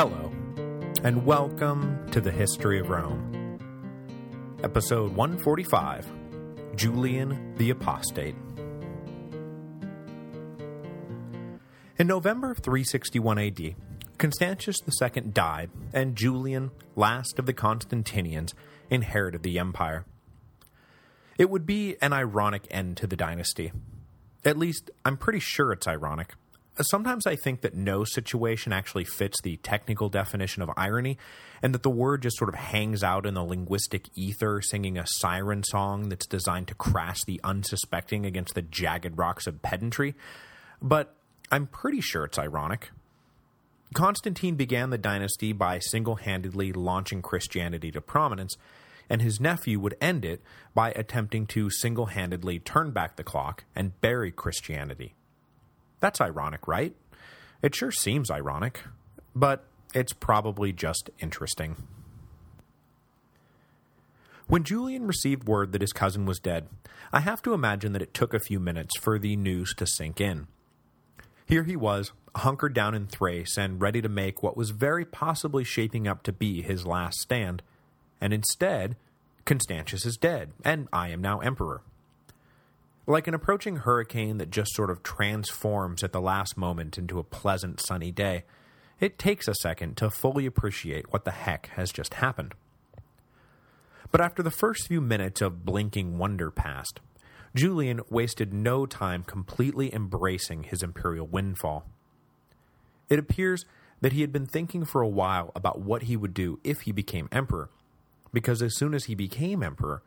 Hello, and welcome to the History of Rome. Episode 145, Julian the Apostate. In November of 361 AD, Constantius II died, and Julian, last of the Constantinians, inherited the empire. It would be an ironic end to the dynasty. At least, I'm pretty sure it's ironic. Sometimes I think that no situation actually fits the technical definition of irony, and that the word just sort of hangs out in the linguistic ether singing a siren song that's designed to crash the unsuspecting against the jagged rocks of pedantry, but I'm pretty sure it's ironic. Constantine began the dynasty by single-handedly launching Christianity to prominence, and his nephew would end it by attempting to single-handedly turn back the clock and bury Christianity. That's ironic, right? It sure seems ironic, but it's probably just interesting. When Julian received word that his cousin was dead, I have to imagine that it took a few minutes for the news to sink in. Here he was, hunkered down in Thrace and ready to make what was very possibly shaping up to be his last stand, and instead, Constantius is dead, and I am now emperor. Like an approaching hurricane that just sort of transforms at the last moment into a pleasant sunny day, it takes a second to fully appreciate what the heck has just happened. But after the first few minutes of blinking wonder passed, Julian wasted no time completely embracing his imperial windfall. It appears that he had been thinking for a while about what he would do if he became emperor, because as soon as he became emperor,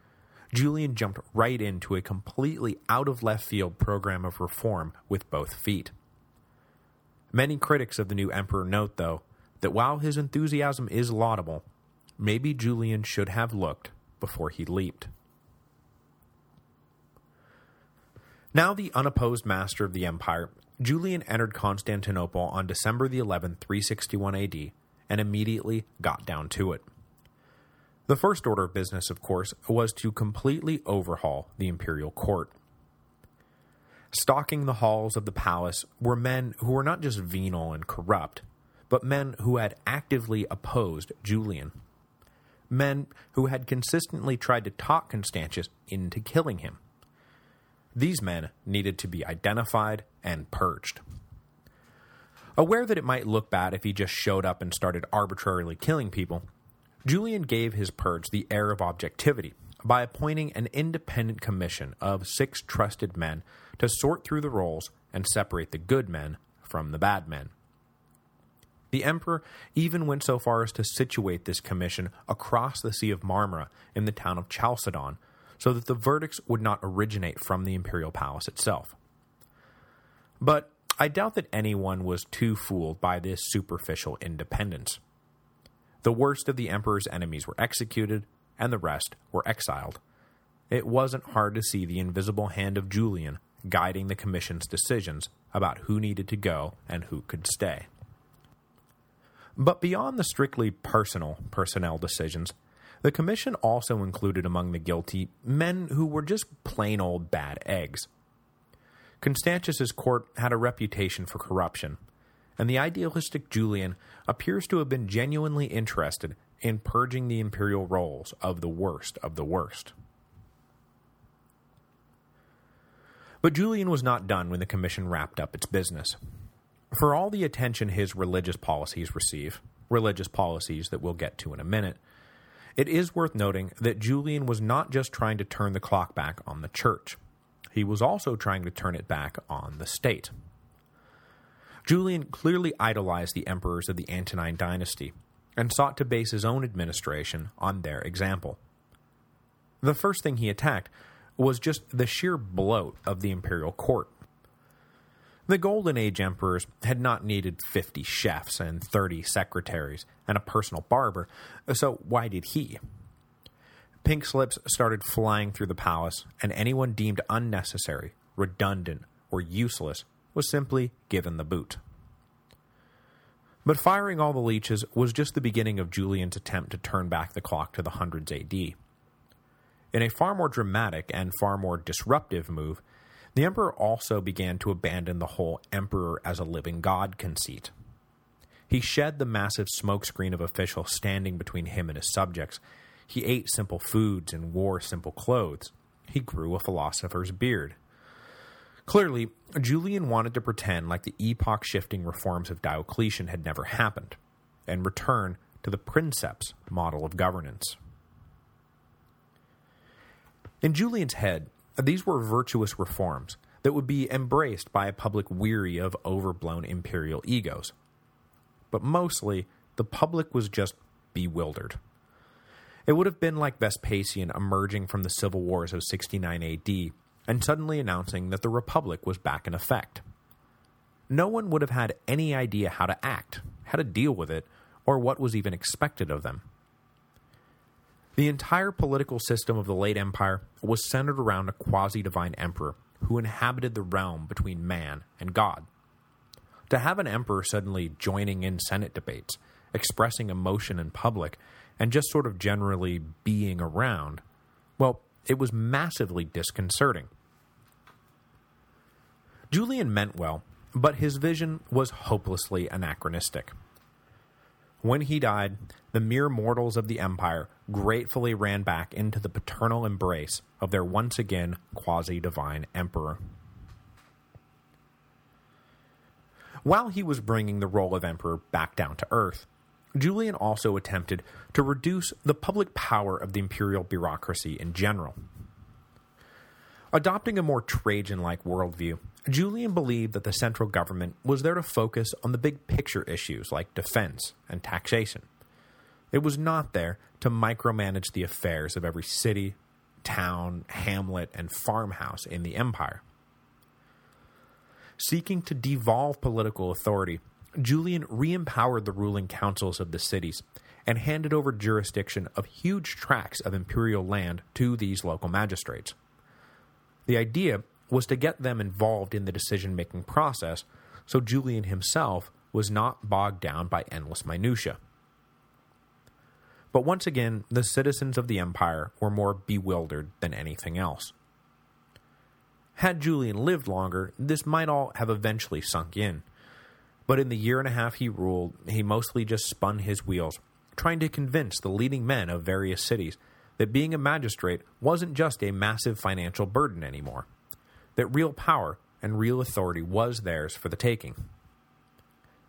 Julian jumped right into a completely out-of-left-field program of reform with both feet. Many critics of the new emperor note, though, that while his enthusiasm is laudable, maybe Julian should have looked before he leaped. Now the unopposed master of the empire, Julian entered Constantinople on December the 11th, 361 AD, and immediately got down to it. The first order of business, of course, was to completely overhaul the imperial court. Stalking the halls of the palace were men who were not just venal and corrupt, but men who had actively opposed Julian. Men who had consistently tried to talk Constantius into killing him. These men needed to be identified and purged. Aware that it might look bad if he just showed up and started arbitrarily killing people, Julian gave his purge the air of objectivity by appointing an independent commission of six trusted men to sort through the rolls and separate the good men from the bad men. The emperor even went so far as to situate this commission across the Sea of Marmara in the town of Chalcedon, so that the verdicts would not originate from the imperial palace itself. But I doubt that anyone was too fooled by this superficial independence. The worst of the emperor's enemies were executed, and the rest were exiled. It wasn't hard to see the invisible hand of Julian guiding the commission's decisions about who needed to go and who could stay. But beyond the strictly personal personnel decisions, the commission also included among the guilty men who were just plain old bad eggs. Constantius's court had a reputation for corruption, and the idealistic Julian appears to have been genuinely interested in purging the imperial rolls of the worst of the worst. But Julian was not done when the commission wrapped up its business. For all the attention his religious policies receive, religious policies that we'll get to in a minute, it is worth noting that Julian was not just trying to turn the clock back on the church. He was also trying to turn it back on the state. Julian clearly idolized the emperors of the Antonine dynasty, and sought to base his own administration on their example. The first thing he attacked was just the sheer bloat of the imperial court. The Golden Age emperors had not needed 50 chefs and 30 secretaries and a personal barber, so why did he? Pink slips started flying through the palace, and anyone deemed unnecessary, redundant, or useless was simply given the boot. But firing all the leeches was just the beginning of Julian's attempt to turn back the clock to the hundreds AD. In a far more dramatic and far more disruptive move, the emperor also began to abandon the whole emperor as a living god conceit. He shed the massive smokescreen of officials standing between him and his subjects. He ate simple foods and wore simple clothes. He grew a philosopher's beard. Clearly, Julian wanted to pretend like the epoch-shifting reforms of Diocletian had never happened, and return to the princeps model of governance. In Julian's head, these were virtuous reforms that would be embraced by a public weary of overblown imperial egos. But mostly, the public was just bewildered. It would have been like Vespasian emerging from the civil wars of 69 AD and suddenly announcing that the Republic was back in effect. No one would have had any idea how to act, how to deal with it, or what was even expected of them. The entire political system of the late Empire was centered around a quasi-divine emperor who inhabited the realm between man and God. To have an emperor suddenly joining in Senate debates, expressing emotion in public, and just sort of generally being around, well, it was massively disconcerting. Julian meant well, but his vision was hopelessly anachronistic. When he died, the mere mortals of the empire gratefully ran back into the paternal embrace of their once again quasi-divine emperor. While he was bringing the role of emperor back down to earth, Julian also attempted to reduce the public power of the imperial bureaucracy in general. Adopting a more Trajan-like worldview, Julian believed that the central government was there to focus on the big picture issues like defense and taxation. It was not there to micromanage the affairs of every city, town, hamlet, and farmhouse in the empire. Seeking to devolve political authority, Julian re-empowered the ruling councils of the cities and handed over jurisdiction of huge tracts of imperial land to these local magistrates. The idea was to get them involved in the decision-making process so Julian himself was not bogged down by endless minutiae. But once again, the citizens of the empire were more bewildered than anything else. Had Julian lived longer, this might all have eventually sunk in. But in the year and a half he ruled, he mostly just spun his wheels, trying to convince the leading men of various cities that being a magistrate wasn't just a massive financial burden anymore that real power and real authority was theirs for the taking.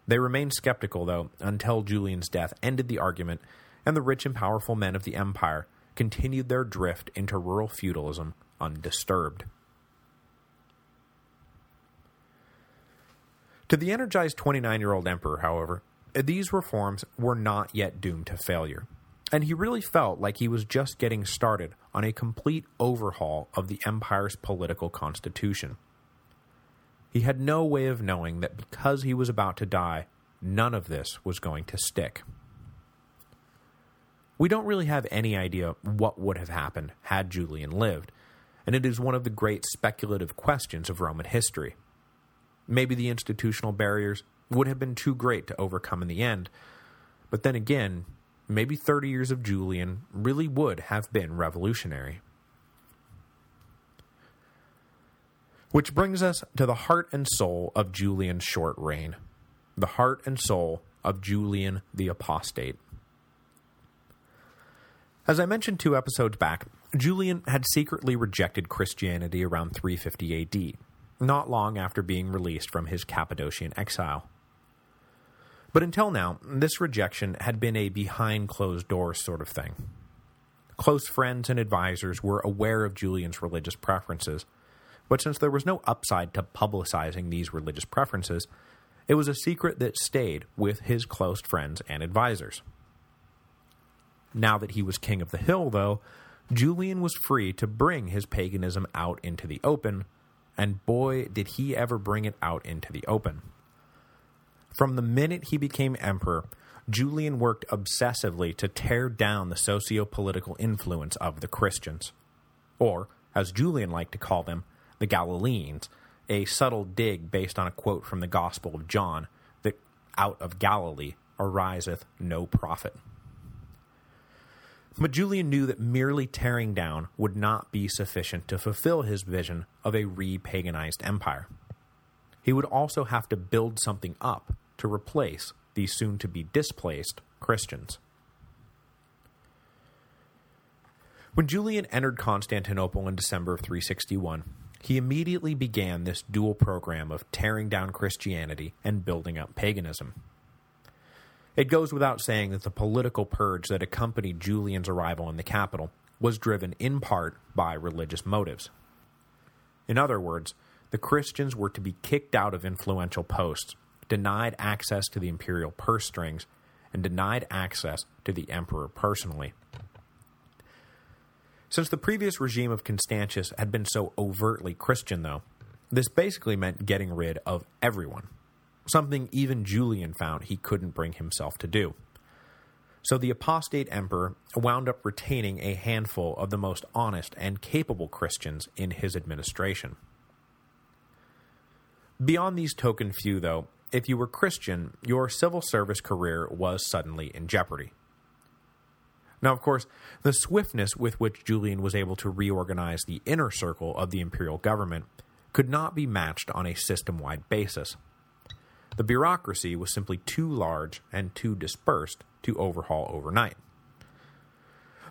They remained skeptical, though, until Julian's death ended the argument, and the rich and powerful men of the empire continued their drift into rural feudalism undisturbed. To the energized 29-year-old emperor, however, these reforms were not yet doomed to failure and he really felt like he was just getting started on a complete overhaul of the empire's political constitution. He had no way of knowing that because he was about to die, none of this was going to stick. We don't really have any idea what would have happened had Julian lived, and it is one of the great speculative questions of Roman history. Maybe the institutional barriers would have been too great to overcome in the end, but then again, maybe 30 years of Julian really would have been revolutionary. Which brings us to the heart and soul of Julian's short reign. The heart and soul of Julian the Apostate. As I mentioned two episodes back, Julian had secretly rejected Christianity around 350 AD, not long after being released from his Cappadocian exile. But until now, this rejection had been a behind-closed-doors sort of thing. Close friends and advisors were aware of Julian's religious preferences, but since there was no upside to publicizing these religious preferences, it was a secret that stayed with his close friends and advisors. Now that he was king of the hill, though, Julian was free to bring his paganism out into the open, and boy, did he ever bring it out into the open. From the minute he became emperor, Julian worked obsessively to tear down the socio-political influence of the Christians. Or, as Julian liked to call them, the Galileans, a subtle dig based on a quote from the Gospel of John, that out of Galilee ariseth no prophet. But Julian knew that merely tearing down would not be sufficient to fulfill his vision of a re-paganized empire. He would also have to build something up to replace the soon-to-be displaced Christians. When Julian entered Constantinople in December of 361, he immediately began this dual program of tearing down Christianity and building up paganism. It goes without saying that the political purge that accompanied Julian's arrival in the capital was driven in part by religious motives. In other words, the Christians were to be kicked out of influential posts, denied access to the imperial purse strings, and denied access to the emperor personally. Since the previous regime of Constantius had been so overtly Christian, though, this basically meant getting rid of everyone, something even Julian found he couldn't bring himself to do. So the apostate emperor wound up retaining a handful of the most honest and capable Christians in his administration. Beyond these token few, though, if you were Christian, your civil service career was suddenly in jeopardy. Now, of course, the swiftness with which Julian was able to reorganize the inner circle of the imperial government could not be matched on a system-wide basis. The bureaucracy was simply too large and too dispersed to overhaul overnight.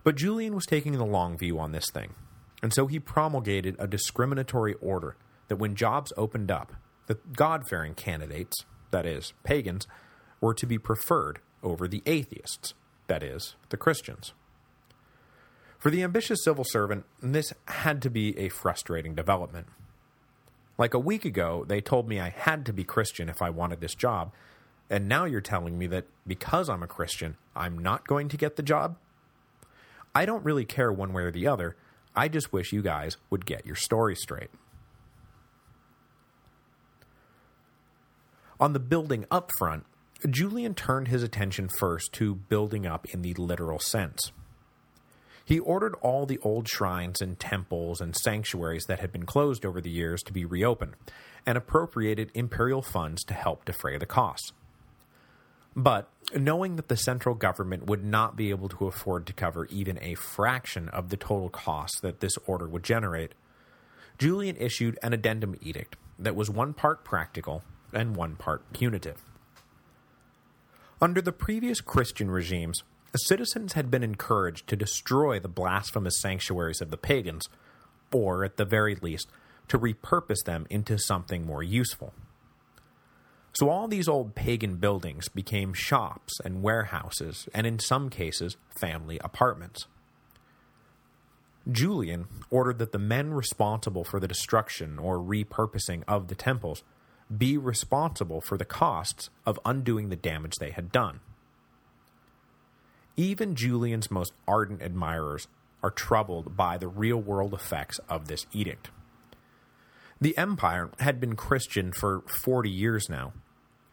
But Julian was taking the long view on this thing, and so he promulgated a discriminatory order that when jobs opened up, the God-fearing candidates, that is, pagans, were to be preferred over the atheists, that is, the Christians. For the ambitious civil servant, this had to be a frustrating development. Like a week ago, they told me I had to be Christian if I wanted this job, and now you're telling me that because I'm a Christian, I'm not going to get the job? I don't really care one way or the other, I just wish you guys would get your story straight. On the building up front, Julian turned his attention first to building up in the literal sense. He ordered all the old shrines and temples and sanctuaries that had been closed over the years to be reopened, and appropriated imperial funds to help defray the costs. But, knowing that the central government would not be able to afford to cover even a fraction of the total costs that this order would generate, Julian issued an addendum edict that was one part practical and one part punitive. Under the previous Christian regimes, citizens had been encouraged to destroy the blasphemous sanctuaries of the pagans, or, at the very least, to repurpose them into something more useful. So all these old pagan buildings became shops and warehouses, and in some cases, family apartments. Julian ordered that the men responsible for the destruction or repurposing of the temples be responsible for the costs of undoing the damage they had done. Even Julian's most ardent admirers are troubled by the real-world effects of this edict. The empire had been Christian for 40 years now,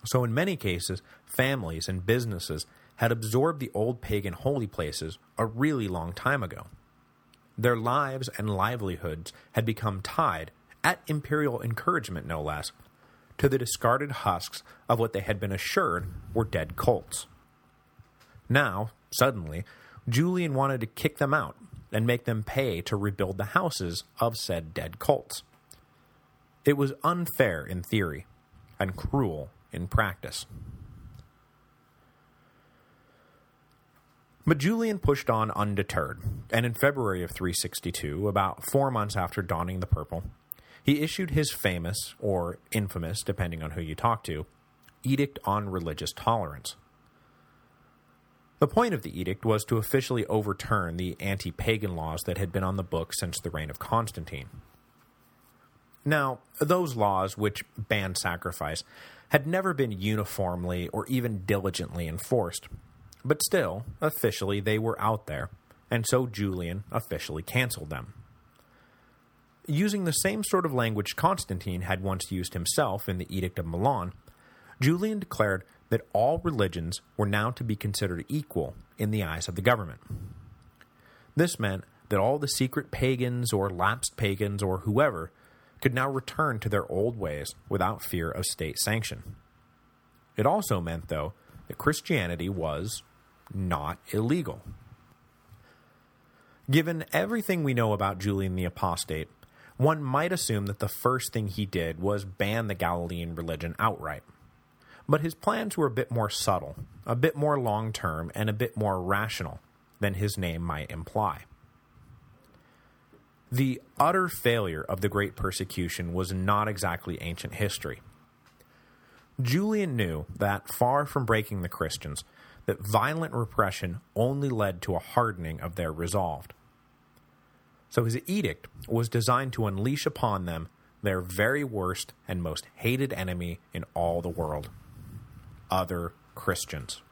so in many cases, families and businesses had absorbed the old pagan holy places a really long time ago. Their lives and livelihoods had become tied, at imperial encouragement no less, to the discarded husks of what they had been assured were dead cults. Now, suddenly, Julian wanted to kick them out and make them pay to rebuild the houses of said dead cults. It was unfair in theory, and cruel in practice. But Julian pushed on undeterred, and in February of 362, about four months after donning the purple, he issued his famous, or infamous, depending on who you talk to, Edict on Religious Tolerance. The point of the edict was to officially overturn the anti-pagan laws that had been on the books since the reign of Constantine. Now, those laws, which banned sacrifice, had never been uniformly or even diligently enforced, but still, officially they were out there, and so Julian officially cancelled them using the same sort of language Constantine had once used himself in the Edict of Milan, Julian declared that all religions were now to be considered equal in the eyes of the government. This meant that all the secret pagans or lapsed pagans or whoever could now return to their old ways without fear of state sanction. It also meant, though, that Christianity was not illegal. Given everything we know about Julian the Apostate, one might assume that the first thing he did was ban the Galilean religion outright. But his plans were a bit more subtle, a bit more long-term, and a bit more rational than his name might imply. The utter failure of the Great Persecution was not exactly ancient history. Julian knew that, far from breaking the Christians, that violent repression only led to a hardening of their resolve. So his edict was designed to unleash upon them their very worst and most hated enemy in all the world, other Christians.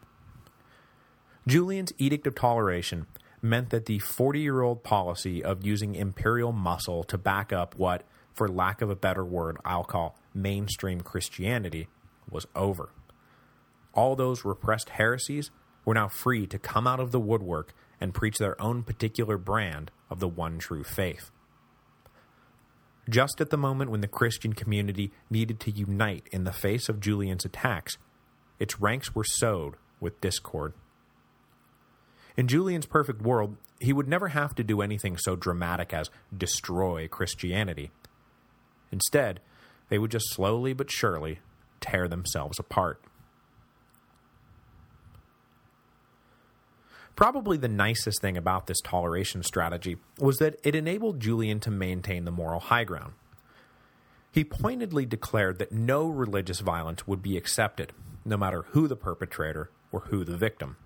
Julian's Edict of Toleration meant that the 40-year-old policy of using imperial muscle to back up what, for lack of a better word, I'll call mainstream Christianity, was over. All those repressed heresies were now free to come out of the woodwork and preach their own particular brand of the one true faith. Just at the moment when the Christian community needed to unite in the face of Julian's attacks, its ranks were sowed with discord. In Julian's perfect world, he would never have to do anything so dramatic as destroy Christianity. Instead, they would just slowly but surely tear themselves apart. Probably the nicest thing about this toleration strategy was that it enabled Julian to maintain the moral high ground. He pointedly declared that no religious violence would be accepted, no matter who the perpetrator or who the victim.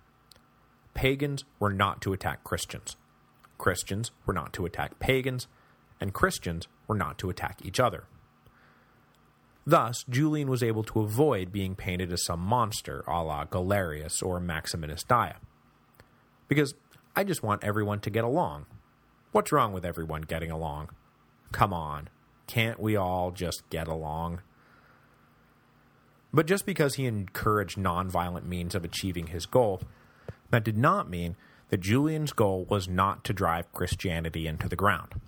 Pagans were not to attack Christians. Christians were not to attack pagans, and Christians were not to attack each other. Thus, Julian was able to avoid being painted as some monster a la Galerius or Maximinus Daia. Because I just want everyone to get along. What's wrong with everyone getting along? Come on, can't we all just get along? But just because he encouraged nonviolent means of achieving his goal, that did not mean that Julian's goal was not to drive Christianity into the ground.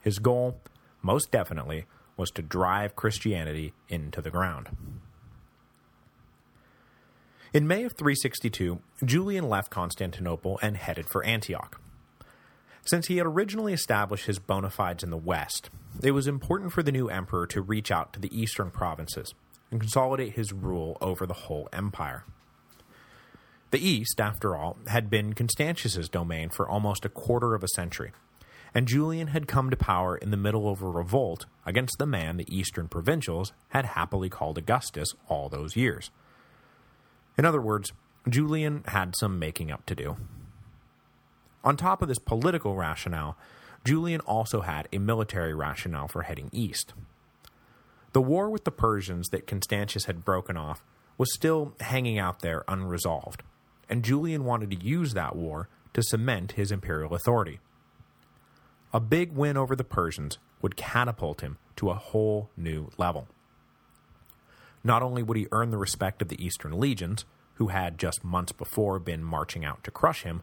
His goal, most definitely, was to drive Christianity into the ground. In May of 362, Julian left Constantinople and headed for Antioch. Since he had originally established his bona fides in the west, it was important for the new emperor to reach out to the eastern provinces and consolidate his rule over the whole empire. The east, after all, had been Constantius's domain for almost a quarter of a century, and Julian had come to power in the middle of a revolt against the man the eastern provincials had happily called Augustus all those years. In other words, Julian had some making up to do. On top of this political rationale, Julian also had a military rationale for heading east. The war with the Persians that Constantius had broken off was still hanging out there unresolved, and Julian wanted to use that war to cement his imperial authority. A big win over the Persians would catapult him to a whole new level. Not only would he earn the respect of the Eastern legions, who had just months before been marching out to crush him,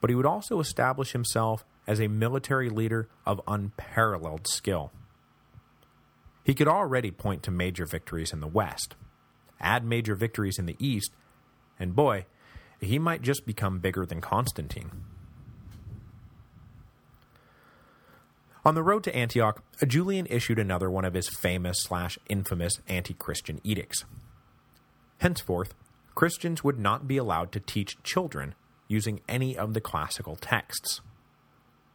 but he would also establish himself as a military leader of unparalleled skill. He could already point to major victories in the West, add major victories in the East, and boy, he might just become bigger than Constantine. On the road to Antioch, Julian issued another one of his famous slash infamous anti-Christian edicts. Henceforth, Christians would not be allowed to teach children using any of the classical texts.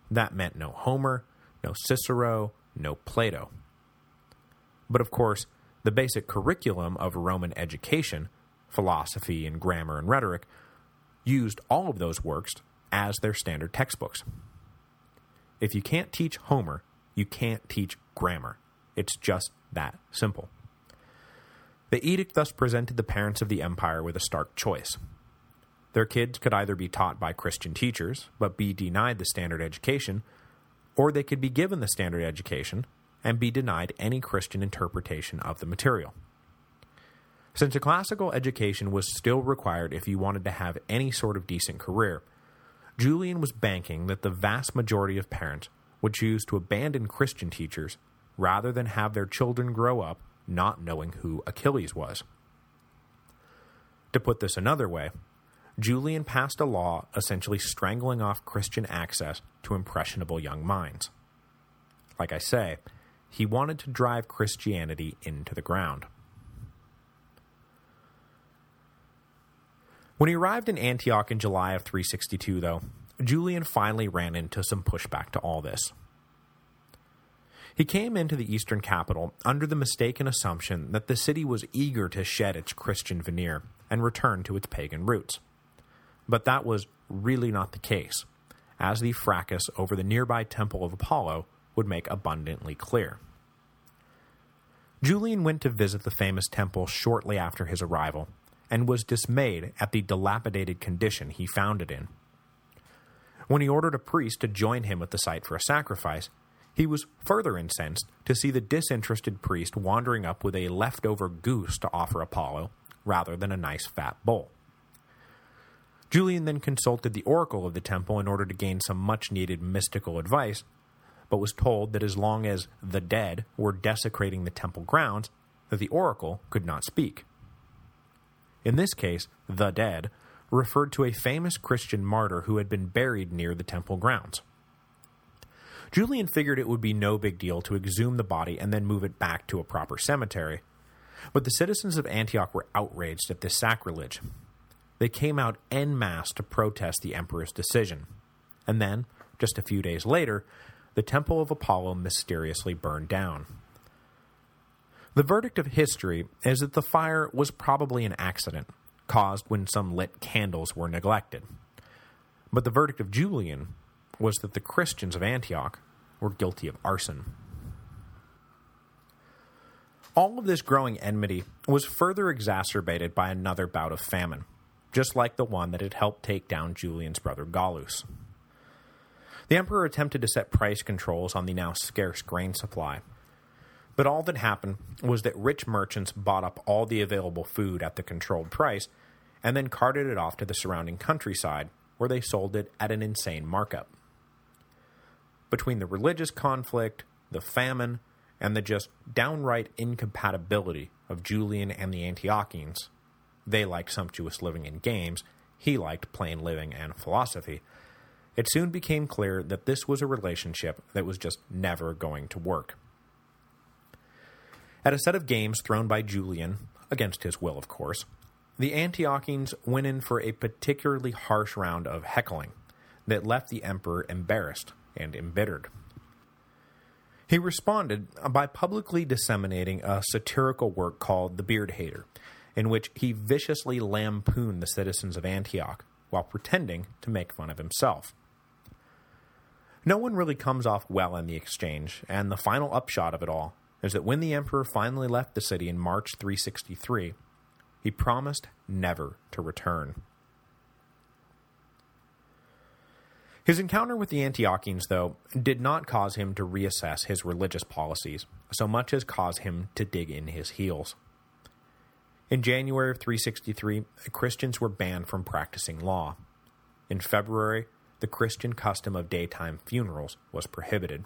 That meant no Homer, no Cicero, no Plato. But of course, the basic curriculum of Roman education, philosophy and grammar and rhetoric, used all of those works as their standard textbooks. If you can't teach Homer, you can't teach grammar. It's just that simple. The edict thus presented the parents of the empire with a stark choice. Their kids could either be taught by Christian teachers, but be denied the standard education, or they could be given the standard education and be denied any Christian interpretation of the material. Since a classical education was still required if you wanted to have any sort of decent career, Julian was banking that the vast majority of parents would choose to abandon Christian teachers rather than have their children grow up not knowing who Achilles was. To put this another way, Julian passed a law essentially strangling off Christian access to impressionable young minds. Like I say, he wanted to drive Christianity into the ground. When he arrived in Antioch in July of 362, though, Julian finally ran into some pushback to all this. He came into the eastern capital under the mistaken assumption that the city was eager to shed its Christian veneer and return to its pagan roots. But that was really not the case, as the fracas over the nearby Temple of Apollo would make abundantly clear. Julian went to visit the famous temple shortly after his arrival, and was dismayed at the dilapidated condition he found it in. When he ordered a priest to join him at the site for a sacrifice, he was further incensed to see the disinterested priest wandering up with a leftover goose to offer Apollo, rather than a nice fat bull. Julian then consulted the oracle of the temple in order to gain some much-needed mystical advice, but was told that as long as the dead were desecrating the temple grounds, that the oracle could not speak. In this case, the dead referred to a famous Christian martyr who had been buried near the temple grounds. Julian figured it would be no big deal to exhume the body and then move it back to a proper cemetery, but the citizens of Antioch were outraged at this sacrilege. They came out en masse to protest the emperor's decision, and then, just a few days later, the Temple of Apollo mysteriously burned down. The verdict of history is that the fire was probably an accident, caused when some lit candles were neglected. But the verdict of Julian was that the Christians of Antioch were guilty of arson. All of this growing enmity was further exacerbated by another bout of famine, just like the one that had helped take down Julian's brother Gallus. The emperor attempted to set price controls on the now scarce grain supply, but all that happened was that rich merchants bought up all the available food at the controlled price and then carted it off to the surrounding countryside, where they sold it at an insane markup. Between the religious conflict, the famine, and the just downright incompatibility of Julian and the Antiochians, they liked sumptuous living and games, he liked plain living and philosophy, it soon became clear that this was a relationship that was just never going to work. At a set of games thrown by Julian, against his will of course, the Antiochians went in for a particularly harsh round of heckling that left the emperor embarrassed and embittered. He responded by publicly disseminating a satirical work called The Beard Hater, in which he viciously lampooned the citizens of Antioch while pretending to make fun of himself. No one really comes off well in the exchange, and the final upshot of it all is that when the emperor finally left the city in March 363, he promised never to return. His encounter with the Antiochians, though, did not cause him to reassess his religious policies, so much as cause him to dig in his heels. In January of 363, Christians were banned from practicing law. In February, the Christian custom of daytime funerals was prohibited.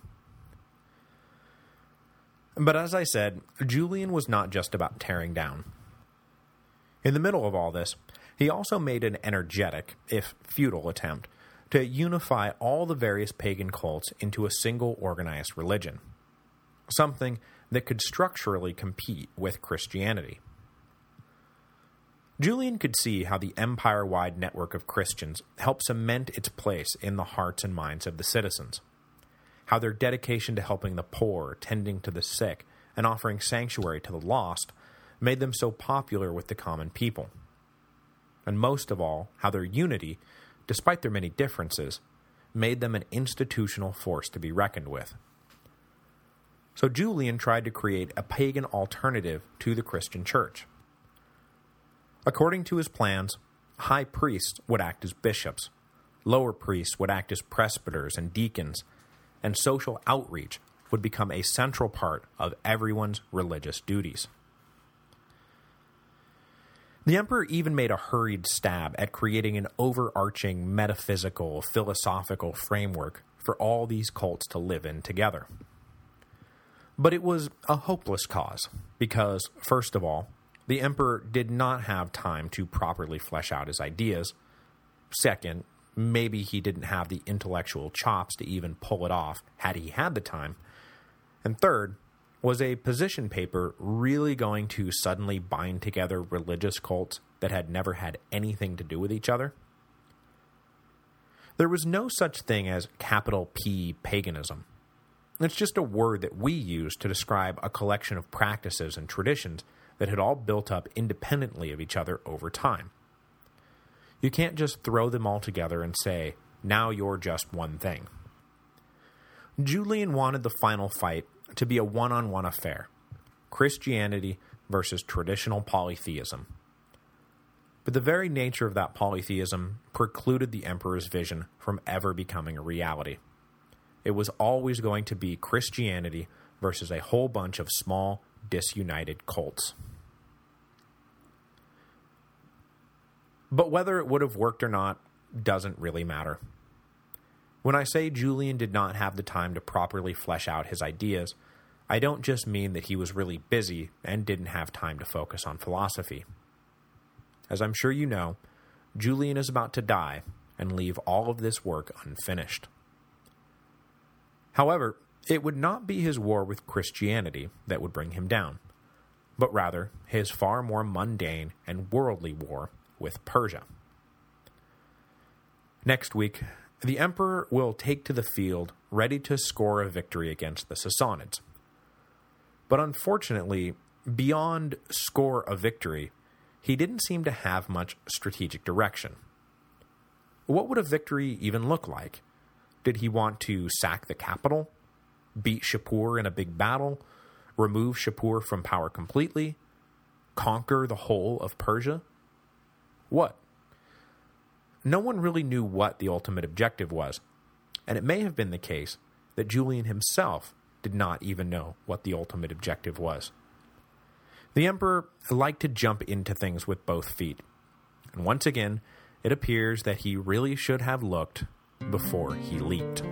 But as I said, Julian was not just about tearing down. In the middle of all this, he also made an energetic, if futile attempt, to unify all the various pagan cults into a single organized religion, something that could structurally compete with Christianity. Julian could see how the empire-wide network of Christians helped cement its place in the hearts and minds of the citizens, how their dedication to helping the poor, tending to the sick, and offering sanctuary to the lost made them so popular with the common people. And most of all, how their unity despite their many differences, made them an institutional force to be reckoned with. So Julian tried to create a pagan alternative to the Christian church. According to his plans, high priests would act as bishops, lower priests would act as presbyters and deacons, and social outreach would become a central part of everyone's religious duties. The emperor even made a hurried stab at creating an overarching metaphysical, philosophical framework for all these cults to live in together. But it was a hopeless cause, because, first of all, the emperor did not have time to properly flesh out his ideas. Second, maybe he didn't have the intellectual chops to even pull it off had he had the time. And third, Was a position paper really going to suddenly bind together religious cults that had never had anything to do with each other? There was no such thing as capital P paganism. It's just a word that we use to describe a collection of practices and traditions that had all built up independently of each other over time. You can't just throw them all together and say, now you're just one thing. Julian wanted the final fight to be a one-on-one -on -one affair, Christianity versus traditional polytheism. But the very nature of that polytheism precluded the emperor's vision from ever becoming a reality. It was always going to be Christianity versus a whole bunch of small, disunited cults. But whether it would have worked or not doesn't really matter. When I say Julian did not have the time to properly flesh out his ideas, I don't just mean that he was really busy and didn't have time to focus on philosophy. As I'm sure you know, Julian is about to die and leave all of this work unfinished. However, it would not be his war with Christianity that would bring him down, but rather his far more mundane and worldly war with Persia. Next week, the emperor will take to the field ready to score a victory against the Sassanids. But unfortunately, beyond score a victory, he didn't seem to have much strategic direction. What would a victory even look like? Did he want to sack the capital? Beat Shapur in a big battle? Remove Shapur from power completely? Conquer the whole of Persia? What? No one really knew what the ultimate objective was, and it may have been the case that Julian himself did not even know what the ultimate objective was. The Emperor liked to jump into things with both feet, and once again, it appears that he really should have looked before he leaped.